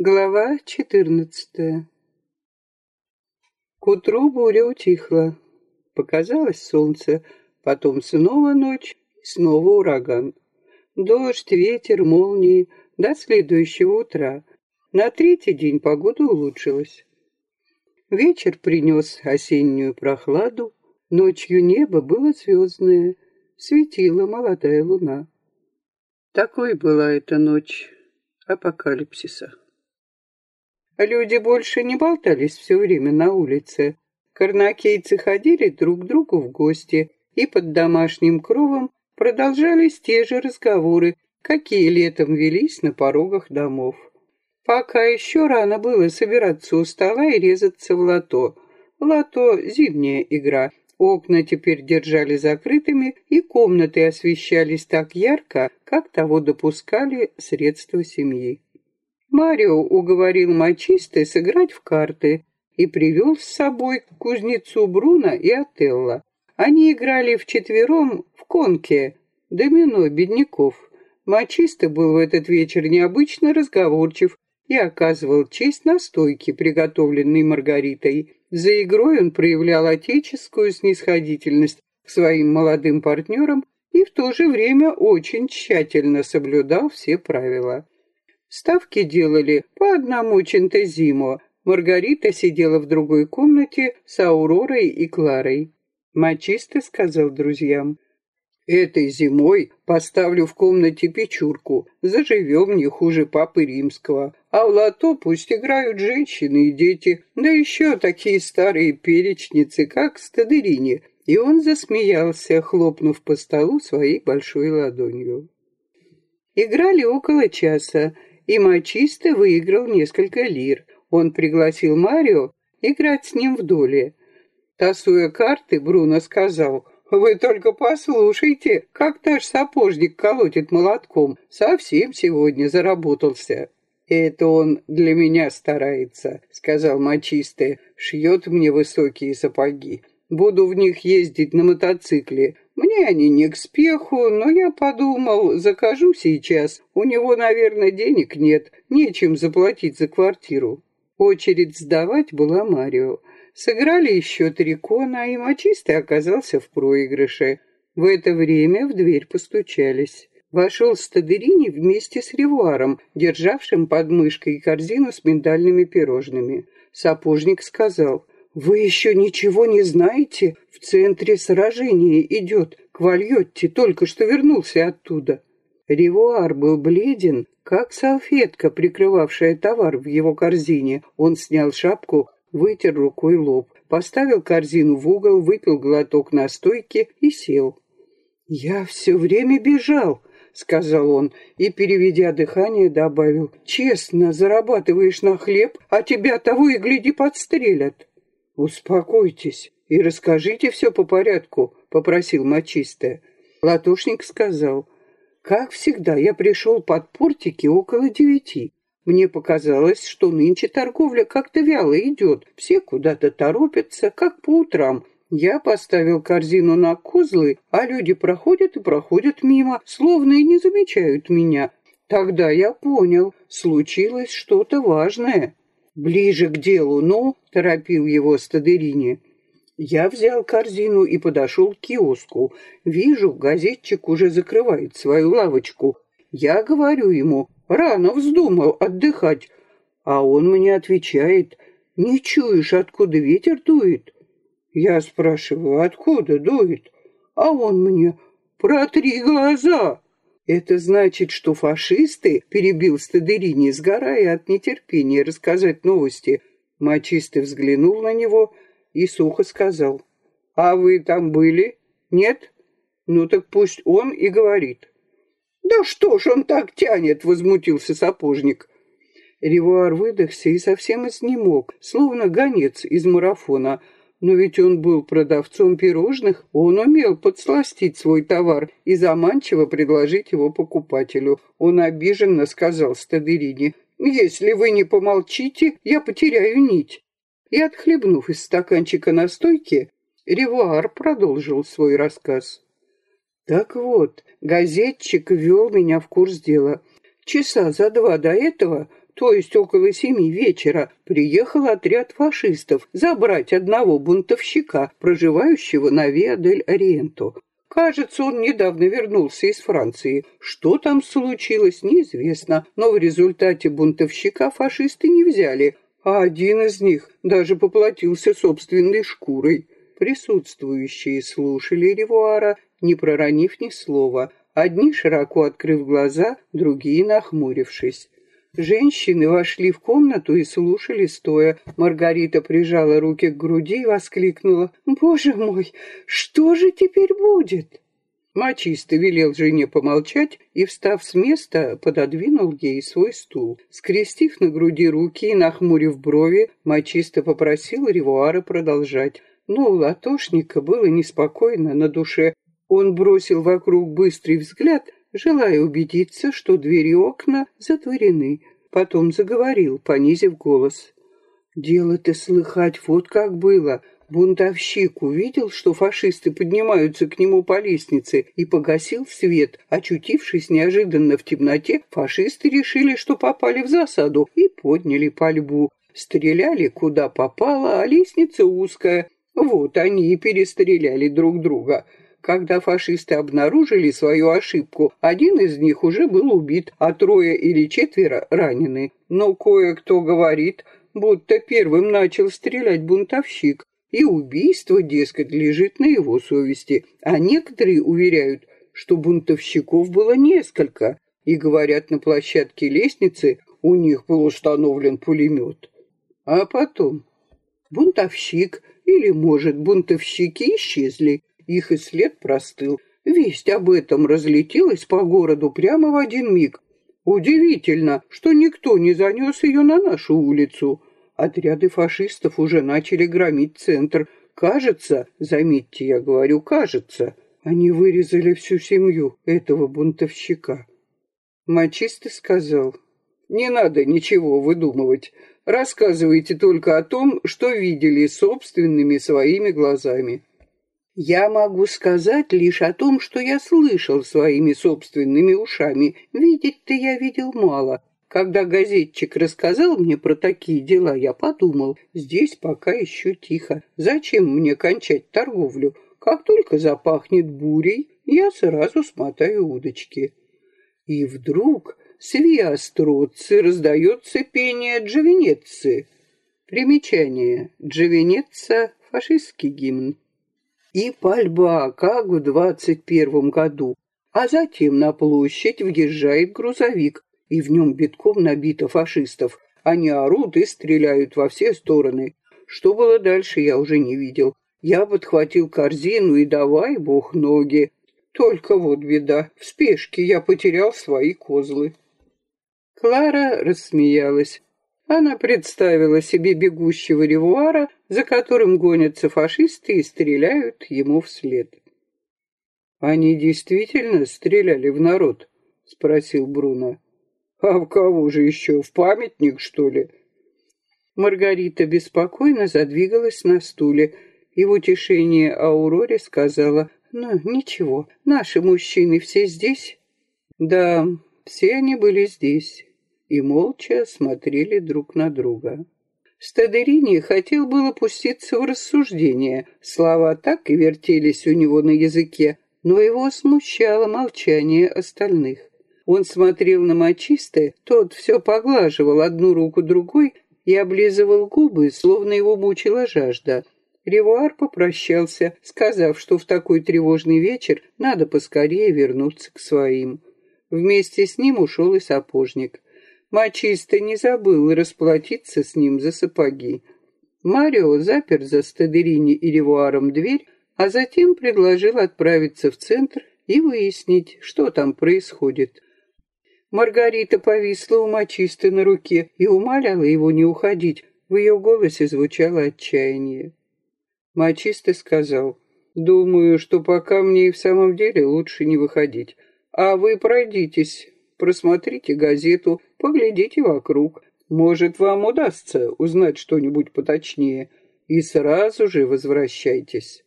Глава четырнадцатая К утру буря утихла. Показалось солнце, потом снова ночь, снова ураган. Дождь, ветер, молнии до следующего утра. На третий день погода улучшилась. Вечер принес осеннюю прохладу, ночью небо было звездное, светила молодая луна. Такой была эта ночь апокалипсиса. Люди больше не болтались все время на улице. Карнакейцы ходили друг к другу в гости, и под домашним кровом продолжались те же разговоры, какие летом велись на порогах домов. Пока еще рано было собираться у стола и резаться в лото. Лото — зимняя игра. Окна теперь держали закрытыми, и комнаты освещались так ярко, как того допускали средства семьи. Марио уговорил мачисты сыграть в карты и привел с собой кузнецу Бруно и Отелло. Они играли вчетвером в конке, домино бедняков. Мачисто был в этот вечер необычно разговорчив и оказывал честь настойки, приготовленной Маргаритой. За игрой он проявлял отеческую снисходительность к своим молодым партнерам и в то же время очень тщательно соблюдал все правила. Ставки делали по одному чентезимо. Маргарита сидела в другой комнате с Ауророй и Кларой. Мачисто сказал друзьям, «Этой зимой поставлю в комнате печурку, заживем не хуже папы римского, а в лото пусть играют женщины и дети, да еще такие старые перечницы, как Стадерини». И он засмеялся, хлопнув по столу своей большой ладонью. Играли около часа, и Мачисто выиграл несколько лир. Он пригласил Марио играть с ним в доле. Тасуя карты, Бруно сказал, «Вы только послушайте, как наш сапожник колотит молотком. Совсем сегодня заработался». «Это он для меня старается», — сказал Мачисте. «Шьет мне высокие сапоги. Буду в них ездить на мотоцикле. Мне они не к спеху, но я подумал, закажу сейчас. У него, наверное, денег нет, нечем заплатить за квартиру. Очередь сдавать была Марио. Сыграли еще три кона, и мочистый оказался в проигрыше. В это время в дверь постучались. Вошел Стадерини вместе с Ревуаром, державшим под мышкой корзину с миндальными пирожными. Сапожник сказал — «Вы еще ничего не знаете? В центре сражения идет. Квальотти только что вернулся оттуда». Ревуар был бледен, как салфетка, прикрывавшая товар в его корзине. Он снял шапку, вытер рукой лоб, поставил корзину в угол, выпил глоток настойки и сел. «Я все время бежал», — сказал он, и, переведя дыхание, добавил, «Честно, зарабатываешь на хлеб, а тебя того и гляди подстрелят». «Успокойтесь и расскажите все по порядку», — попросил Мачистая. Латушник сказал, «Как всегда, я пришел под портики около девяти. Мне показалось, что нынче торговля как-то вяло идет. Все куда-то торопятся, как по утрам. Я поставил корзину на козлы, а люди проходят и проходят мимо, словно и не замечают меня. Тогда я понял, случилось что-то важное. «Ближе к делу, ну!» — торопил его Стадерини. Я взял корзину и подошел к киоску. Вижу, газетчик уже закрывает свою лавочку. Я говорю ему, рано вздумал отдыхать. А он мне отвечает, не чуешь, откуда ветер дует? Я спрашиваю, откуда дует? А он мне, протри глаза. Это значит, что фашисты, перебил Стадерини, сгорая от нетерпения рассказать новости. Мачистый взглянул на него и сухо сказал. А вы там были? Нет? Ну так пусть он и говорит. Да что ж он так тянет, возмутился сапожник. Ревуар выдохся и совсем изнемог, словно гонец из марафона — но ведь он был продавцом пирожных, он умел подсластить свой товар и заманчиво предложить его покупателю. Он обиженно сказал Стадерине, «Если вы не помолчите, я потеряю нить». И, отхлебнув из стаканчика настойки, Ревуар продолжил свой рассказ. Так вот, газетчик ввел меня в курс дела. Часа за два до этого то есть около семи вечера, приехал отряд фашистов забрать одного бунтовщика, проживающего на Виа-дель-Ориенто. Кажется, он недавно вернулся из Франции. Что там случилось, неизвестно, но в результате бунтовщика фашисты не взяли, а один из них даже поплатился собственной шкурой. Присутствующие слушали Ревуара, не проронив ни слова, одни широко открыв глаза, другие нахмурившись. Женщины вошли в комнату и слушали стоя. Маргарита прижала руки к груди и воскликнула. «Боже мой, что же теперь будет?» Мачисто велел жене помолчать и, встав с места, пододвинул ей свой стул. Скрестив на груди руки и нахмурив брови, Мачисто попросил Ревуара продолжать. Но у Латошника было неспокойно на душе. Он бросил вокруг быстрый взгляд, желая убедиться, что двери и окна затворены. Потом заговорил, понизив голос. «Дело-то слыхать вот как было. Бунтовщик увидел, что фашисты поднимаются к нему по лестнице и погасил свет. Очутившись неожиданно в темноте, фашисты решили, что попали в засаду и подняли пальбу. Стреляли куда попало, а лестница узкая. Вот они и перестреляли друг друга. Когда фашисты обнаружили свою ошибку, один из них уже был убит, а трое или четверо ранены. Но кое-кто говорит, будто первым начал стрелять бунтовщик, и убийство, дескать, лежит на его совести, а некоторые уверяют, что бунтовщиков было несколько, и говорят, на площадке лестницы у них был установлен пулемет. А потом бунтовщик или, может, бунтовщики исчезли, их и след простыл. Весть об этом разлетелась по городу прямо в один миг. Удивительно, что никто не занес ее на нашу улицу. Отряды фашистов уже начали громить центр. Кажется, заметьте, я говорю, кажется, они вырезали всю семью этого бунтовщика. Мачистый сказал, не надо ничего выдумывать. Рассказывайте только о том, что видели собственными своими глазами. Я могу сказать лишь о том, что я слышал своими собственными ушами. Видеть-то я видел мало. Когда газетчик рассказал мне про такие дела, я подумал, здесь пока еще тихо. Зачем мне кончать торговлю? Как только запахнет бурей, я сразу смотаю удочки. И вдруг с Виастроци раздается пение Джавенецы. Примечание. Джавенеца — фашистский гимн. И пальба, как в двадцать первом году. А затем на площадь въезжает грузовик, и в нем битком набито фашистов. Они орут и стреляют во все стороны. Что было дальше, я уже не видел. Я подхватил корзину и давай, бог, ноги. Только вот беда, в спешке я потерял свои козлы. Клара рассмеялась. Она представила себе бегущего ревуара, за которым гонятся фашисты и стреляют ему вслед. «Они действительно стреляли в народ?» — спросил Бруно. А в кого же еще? В памятник, что ли? Маргарита беспокойно задвигалась на стуле и в утешение Ауроре сказала, «Ну, ничего, наши мужчины все здесь?» Да, все они были здесь и молча смотрели друг на друга. Стадерини хотел было пуститься в рассуждение, слова так и вертелись у него на языке, но его смущало молчание остальных. Он смотрел на мочистое, тот все поглаживал одну руку другой и облизывал губы, словно его мучила жажда. Ревуар попрощался, сказав, что в такой тревожный вечер надо поскорее вернуться к своим. Вместе с ним ушел и сапожник. Мачисто не забыл расплатиться с ним за сапоги. Марио запер за Стадерини и Ревуаром дверь, а затем предложил отправиться в центр и выяснить, что там происходит. Маргарита повисла у мочисты на руке и умоляла его не уходить. В ее голосе звучало отчаяние. Мачисто сказал, «Думаю, что пока мне и в самом деле лучше не выходить. А вы пройдитесь, просмотрите газету, поглядите вокруг. Может, вам удастся узнать что-нибудь поточнее. И сразу же возвращайтесь».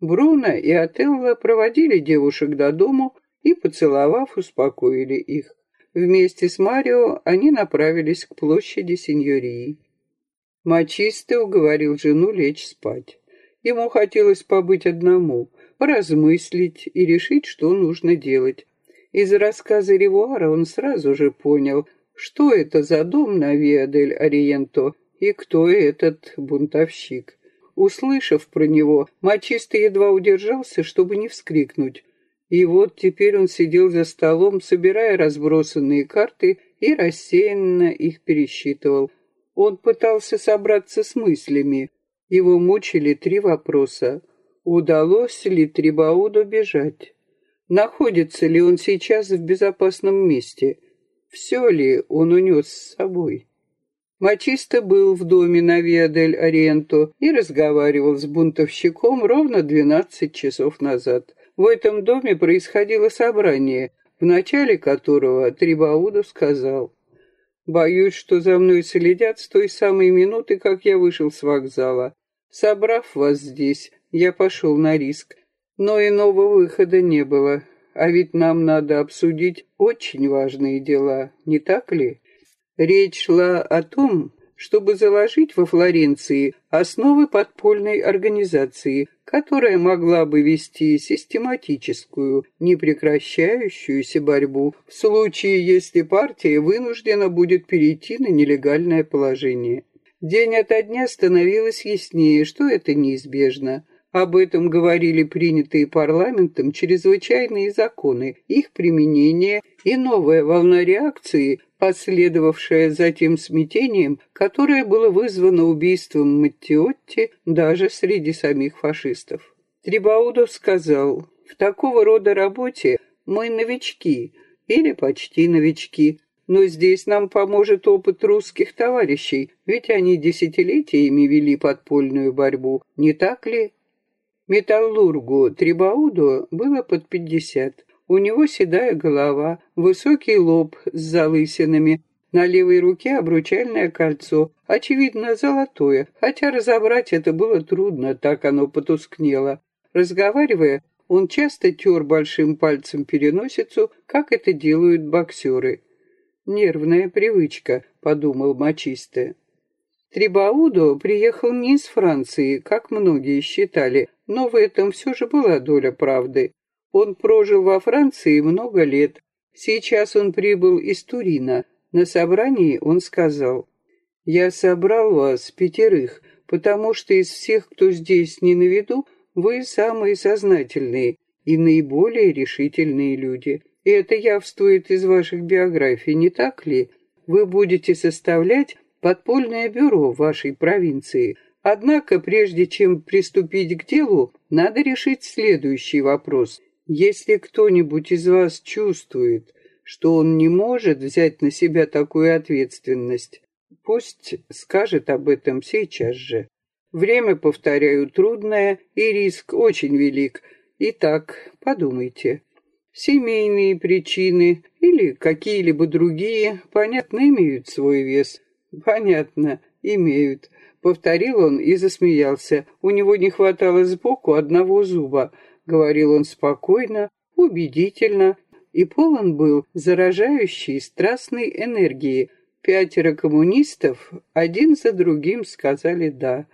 Бруно и Отелло проводили девушек до дому и, поцеловав, успокоили их. Вместе с Марио они направились к площади Синьории. Мачисте уговорил жену лечь спать. Ему хотелось побыть одному, поразмыслить и решить, что нужно делать. Из рассказа Ревуара он сразу же понял, что это за дом на Виа-дель-Ориенто и кто этот бунтовщик. Услышав про него, Мачисто едва удержался, чтобы не вскрикнуть. И вот теперь он сидел за столом, собирая разбросанные карты и рассеянно их пересчитывал. Он пытался собраться с мыслями. Его мучили три вопроса. Удалось ли Трибауду бежать? Находится ли он сейчас в безопасном месте? Все ли он унес с собой? Мачисто был в доме на Виадель-Ориенто и разговаривал с бунтовщиком ровно двенадцать часов назад. В этом доме происходило собрание, в начале которого Трибауду сказал «Боюсь, что за мной следят с той самой минуты, как я вышел с вокзала. Собрав вас здесь, я пошел на риск, но иного выхода не было. А ведь нам надо обсудить очень важные дела, не так ли?» Речь шла о том, чтобы заложить во Флоренции основы подпольной организации, которая могла бы вести систематическую, непрекращающуюся борьбу в случае, если партия вынуждена будет перейти на нелегальное положение. День ото дня становилось яснее, что это неизбежно. Об этом говорили принятые парламентом чрезвычайные законы, их применение и новая волна реакции последовавшее затем смятением, которое было вызвано убийством Маттиотти даже среди самих фашистов. Трибаудов сказал, в такого рода работе мы новички или почти новички, но здесь нам поможет опыт русских товарищей, ведь они десятилетиями вели подпольную борьбу, не так ли? Металлургу Трибауду было под пятьдесят. У него седая голова, высокий лоб с залысинами, на левой руке обручальное кольцо, очевидно, золотое, хотя разобрать это было трудно, так оно потускнело. Разговаривая, он часто тер большим пальцем переносицу, как это делают боксеры. «Нервная привычка», — подумал мочистая. Трибаудо приехал не из Франции, как многие считали, но в этом все же была доля правды. Он прожил во Франции много лет. Сейчас он прибыл из Турина. На собрании он сказал, «Я собрал вас пятерых, потому что из всех, кто здесь не на виду, вы самые сознательные и наиболее решительные люди. И это явствует из ваших биографий, не так ли? Вы будете составлять подпольное бюро вашей провинции. Однако, прежде чем приступить к делу, надо решить следующий вопрос. Если кто-нибудь из вас чувствует, что он не может взять на себя такую ответственность, пусть скажет об этом сейчас же. Время, повторяю, трудное, и риск очень велик. Итак, подумайте. Семейные причины или какие-либо другие, понятно, имеют свой вес. Понятно, имеют. Повторил он и засмеялся. У него не хватало сбоку одного зуба — говорил он спокойно, убедительно и полон был заражающей страстной энергии. Пятеро коммунистов один за другим сказали «да».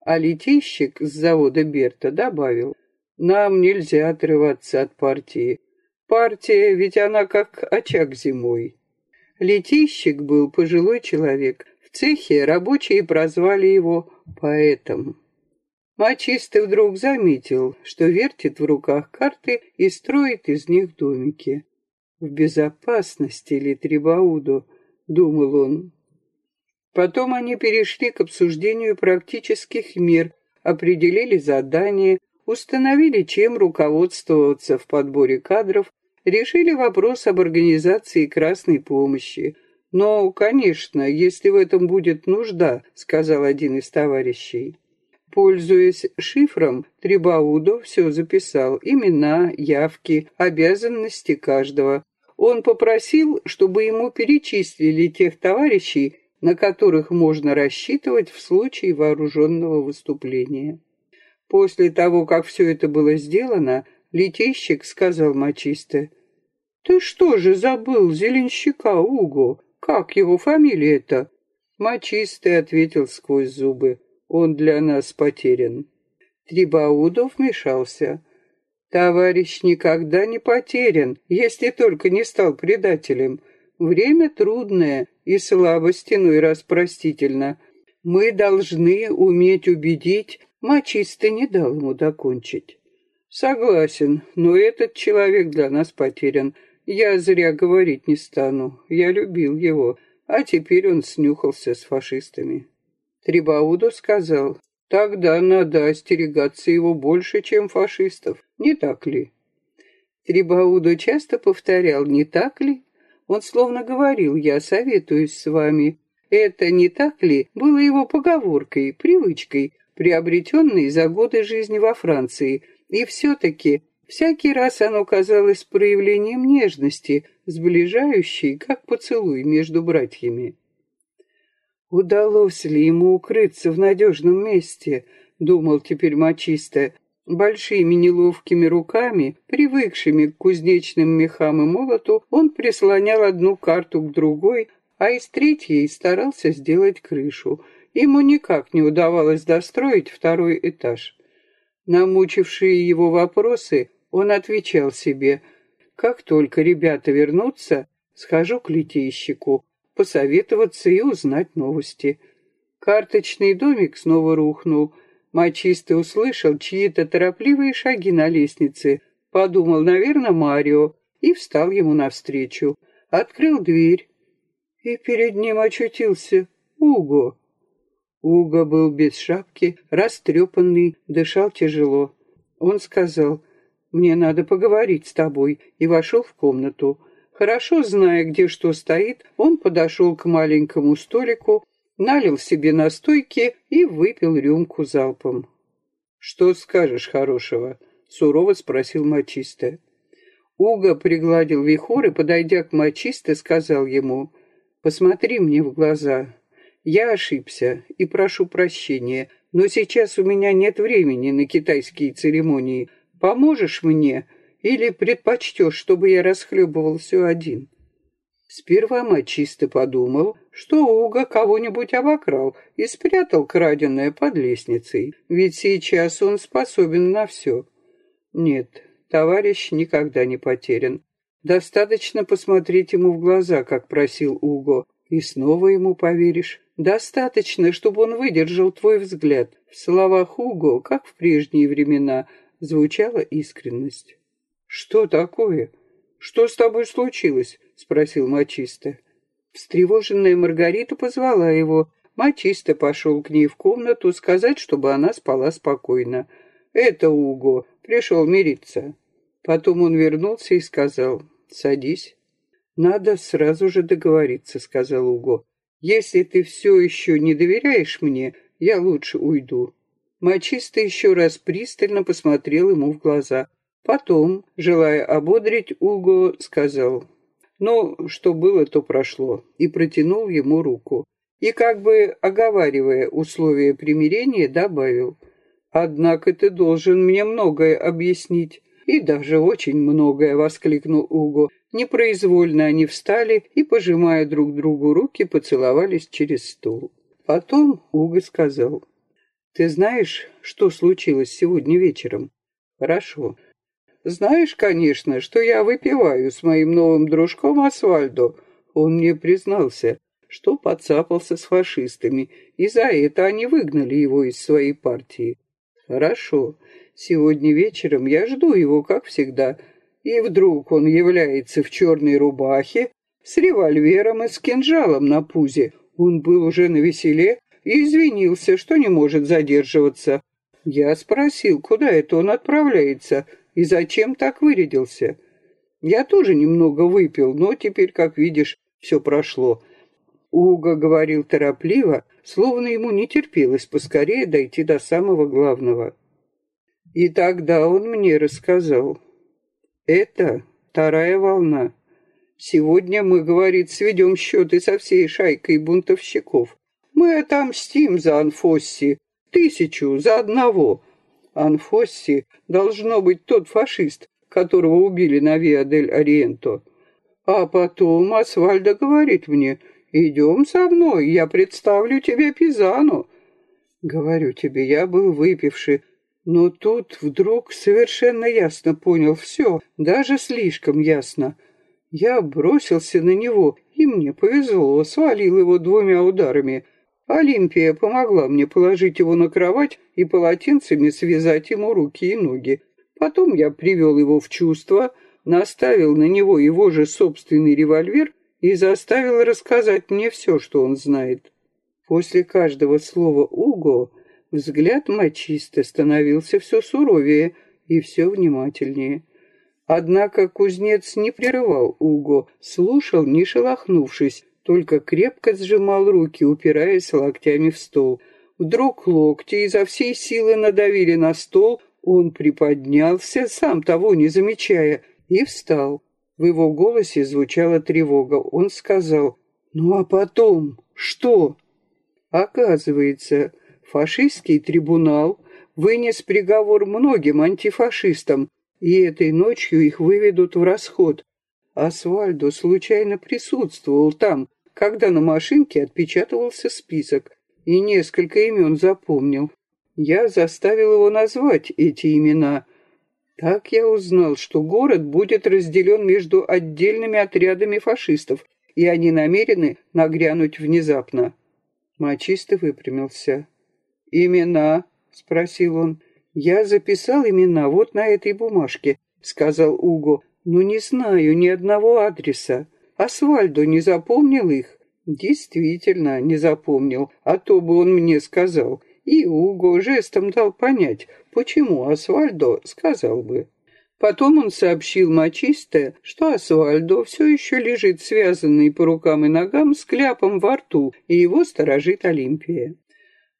А летейщик с завода Берта добавил, «Нам нельзя отрываться от партии. Партия, ведь она как очаг зимой». Летейщик был пожилой человек. В цехе рабочие прозвали его поэтом. Мачистый вдруг заметил, что вертит в руках карты и строит из них домики. «В безопасности ли Трибауду?» — думал он. Потом они перешли к обсуждению практических мер, определили задания, установили, чем руководствоваться в подборе кадров, решили вопрос об организации красной помощи. «Но, конечно, если в этом будет нужда», — сказал один из товарищей. Пользуясь шифром, Трибаудо все записал, имена, явки, обязанности каждого. Он попросил, чтобы ему перечислили тех товарищей, на которых можно рассчитывать в случае вооруженного выступления. После того, как все это было сделано, летейщик сказал мачисто, Ты что же забыл зеленщика Уго? Как его фамилия-то? Мочистый ответил сквозь зубы. Он для нас потерян. Трибаудов вмешался. Товарищ никогда не потерян, если только не стал предателем. Время трудное, и слабость иной раз простительна. Мы должны уметь убедить, мочисто не дал ему докончить. Согласен, но этот человек для нас потерян. Я зря говорить не стану. Я любил его, а теперь он снюхался с фашистами. Трибаудо сказал, тогда надо остерегаться его больше, чем фашистов. Не так ли? Трибаудо часто повторял «не так ли?» Он словно говорил «я советуюсь с вами». Это «не так ли» было его поговоркой, привычкой, приобретенной за годы жизни во Франции. И все-таки всякий раз оно казалось проявлением нежности, сближающей, как поцелуй между братьями. Удалось ли ему укрыться в надежном месте, думал теперь мачисто, Большими неловкими руками, привыкшими к кузнечным мехам и молоту, он прислонял одну карту к другой, а из третьей старался сделать крышу. Ему никак не удавалось достроить второй этаж. На мучившие его вопросы он отвечал себе, «Как только ребята вернутся, схожу к литейщику, посоветоваться и узнать новости». Карточный домик снова рухнул — Мачисто услышал чьи-то торопливые шаги на лестнице, подумал, наверное, Марио, и встал ему навстречу. Открыл дверь, и перед ним очутился Уго. Уго был без шапки, растрепанный, дышал тяжело. Он сказал, «Мне надо поговорить с тобой», и вошел в комнату. Хорошо зная, где что стоит, он подошел к маленькому столику, налил себе настойки и выпил рюмку залпом. «Что скажешь хорошего?» — сурово спросил Мачисто. Уга пригладил вихор и, подойдя к Мачисто, сказал ему, «Посмотри мне в глаза. Я ошибся и прошу прощения, но сейчас у меня нет времени на китайские церемонии. Поможешь мне или предпочтешь, чтобы я расхлебывал все один?» Сперва Мачисто подумал, что Уга кого-нибудь обокрал и спрятал краденое под лестницей, ведь сейчас он способен на все. Нет, товарищ никогда не потерян. Достаточно посмотреть ему в глаза, как просил Уго, и снова ему поверишь. Достаточно, чтобы он выдержал твой взгляд. В словах Уго, как в прежние времена, звучала искренность. «Что такое? Что с тобой случилось?» — спросил Мачисто. Встревоженная Маргарита позвала его. Мачисто пошел к ней в комнату сказать, чтобы она спала спокойно. «Это Уго. Пришел мириться». Потом он вернулся и сказал, «Садись». «Надо сразу же договориться», — сказал Уго. «Если ты все еще не доверяешь мне, я лучше уйду». Мачисто еще раз пристально посмотрел ему в глаза. Потом, желая ободрить Уго, сказал, но что было, то прошло, и протянул ему руку. И как бы оговаривая условия примирения, добавил, «Однако ты должен мне многое объяснить». «И даже очень многое», — воскликнул Уго. Непроизвольно они встали и, пожимая друг другу руки, поцеловались через стол. Потом Уго сказал, «Ты знаешь, что случилось сегодня вечером?» «Хорошо. Знаешь, конечно, что я выпиваю с моим новым дружком Асвальдо. Он мне признался, что подцапался с фашистами, и за это они выгнали его из своей партии. Хорошо, сегодня вечером я жду его, как всегда, и вдруг он является в черной рубахе с револьвером и с кинжалом на пузе. Он был уже на веселе и извинился, что не может задерживаться. Я спросил, куда это он отправляется, и зачем так вырядился? Я тоже немного выпил, но теперь, как видишь, все прошло. Уго говорил торопливо, словно ему не терпелось поскорее дойти до самого главного. И тогда он мне рассказал. Это вторая волна. Сегодня мы, говорит, сведем счеты со всей шайкой бунтовщиков. Мы отомстим за Анфосси, тысячу за одного. Анфосси должно быть тот фашист, которого убили на Виа-дель-Ориенто. А потом Асвальда говорит мне, идем со мной, я представлю тебе Пизану. Говорю тебе, я был выпивший, но тут вдруг совершенно ясно понял все, даже слишком ясно. Я бросился на него, и мне повезло, свалил его двумя ударами. Олимпия помогла мне положить его на кровать и полотенцами связать ему руки и ноги. Потом я привел его в чувство, наставил на него его же собственный револьвер и заставил рассказать мне все, что он знает. После каждого слова «Уго» взгляд мачисто становился все суровее и все внимательнее. Однако кузнец не прерывал Уго, слушал, не шелохнувшись, только крепко сжимал руки, упираясь локтями в стол. Вдруг локти изо всей силы надавили на стол, он приподнялся, сам того не замечая, и встал. В его голосе звучала тревога. Он сказал, «Ну а потом? Что?» Оказывается, фашистский трибунал вынес приговор многим антифашистам, и этой ночью их выведут в расход. Асвальдо случайно присутствовал там, когда на машинке отпечатывался список, и несколько имен запомнил. Я заставил его назвать эти имена. Так я узнал, что город будет разделен между отдельными отрядами фашистов, и они намерены нагрянуть внезапно. Мачисто выпрямился. «Имена?» — спросил он. «Я записал имена вот на этой бумажке», — сказал Уго, «но не знаю ни одного адреса. Асвальдо не запомнил их?» «Действительно, не запомнил, а то бы он мне сказал». И Уго жестом дал понять, почему Асвальдо сказал бы. Потом он сообщил Мачисте, что Асвальдо все еще лежит связанный по рукам и ногам с кляпом во рту, и его сторожит Олимпия.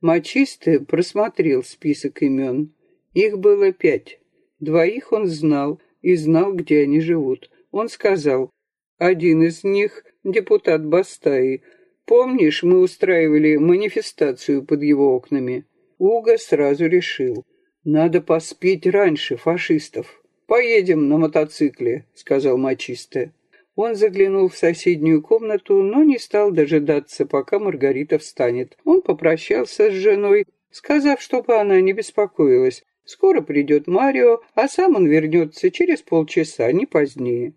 Мачисте просмотрел список имен. Их было пять. Двоих он знал и знал, где они живут. Он сказал, один из них — депутат Бастаи, Помнишь, мы устраивали манифестацию под его окнами? Уга сразу решил. Надо поспеть раньше фашистов. «Поедем на мотоцикле», — сказал Мачисте. Он заглянул в соседнюю комнату, но не стал дожидаться, пока Маргарита встанет. Он попрощался с женой, сказав, чтобы она не беспокоилась. Скоро придет Марио, а сам он вернется через полчаса, не позднее.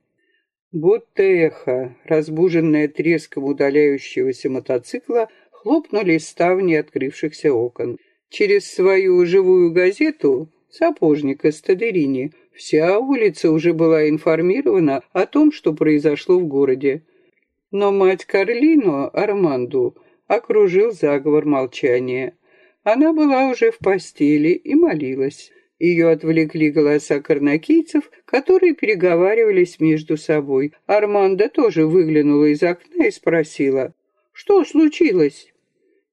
Будто эхо, разбуженное треском удаляющегося мотоцикла, хлопнули ставни открывшихся окон. Через свою живую газету «Сапожника Стадерини» вся улица уже была информирована о том, что произошло в городе. Но мать Карлино, Арманду, окружил заговор молчания. Она была уже в постели и молилась. Ее отвлекли голоса карнакийцев, которые переговаривались между собой. Арманда тоже выглянула из окна и спросила, «Что случилось?»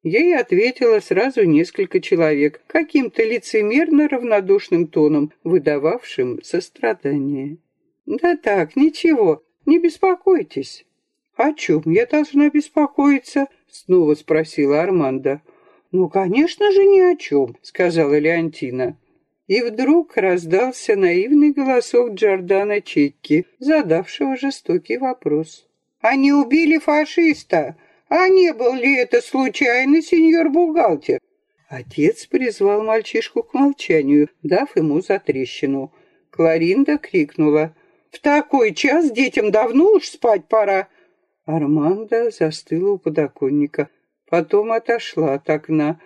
Ей ответило сразу несколько человек, каким-то лицемерно равнодушным тоном, выдававшим сострадание. «Да так, ничего, не беспокойтесь». «О чем я должна беспокоиться?» — снова спросила Арманда. «Ну, конечно же, ни о чем», — сказала Леонтина. И вдруг раздался наивный голосок Джордана Чекки, задавшего жестокий вопрос. «Они убили фашиста! А не был ли это случайно сеньор-бухгалтер?» Отец призвал мальчишку к молчанию, дав ему затрещину. Кларинда крикнула. «В такой час детям давно уж спать пора!» Арманда застыла у подоконника, потом отошла от окна.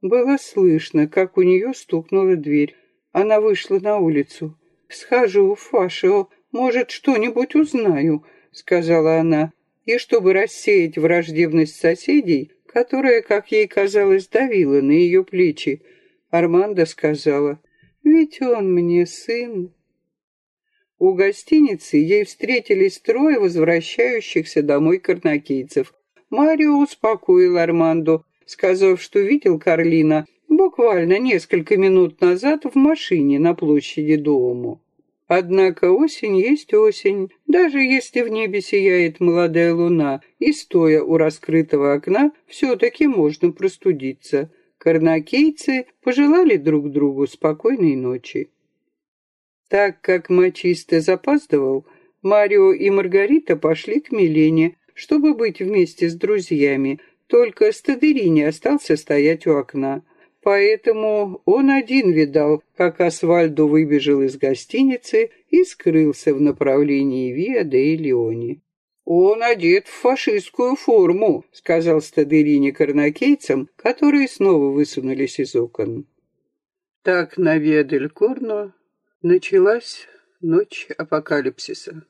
Было слышно, как у нее стукнула дверь. Она вышла на улицу. «Схожу в Фашио, может, что-нибудь узнаю», — сказала она. И чтобы рассеять враждебность соседей, которая, как ей казалось, давила на ее плечи, Армандо сказала, «Ведь он мне сын». У гостиницы ей встретились трое возвращающихся домой карнакийцев. Марио успокоил Армандо, сказав, что видел Карлина буквально несколько минут назад в машине на площади Дому. Однако осень есть осень, даже если в небе сияет молодая луна, и, стоя у раскрытого окна, все-таки можно простудиться. Карнакейцы пожелали друг другу спокойной ночи. Так как мачисто запаздывал, Марио и Маргарита пошли к Милене, чтобы быть вместе с друзьями, только Стадерини остался стоять у окна. Поэтому он один видал, как Асвальдо выбежал из гостиницы и скрылся в направлении Виа де Леони. «Он одет в фашистскую форму», — сказал Стадерини карнакейцам, которые снова высунулись из окон. Так на Виа дель Корно началась ночь апокалипсиса.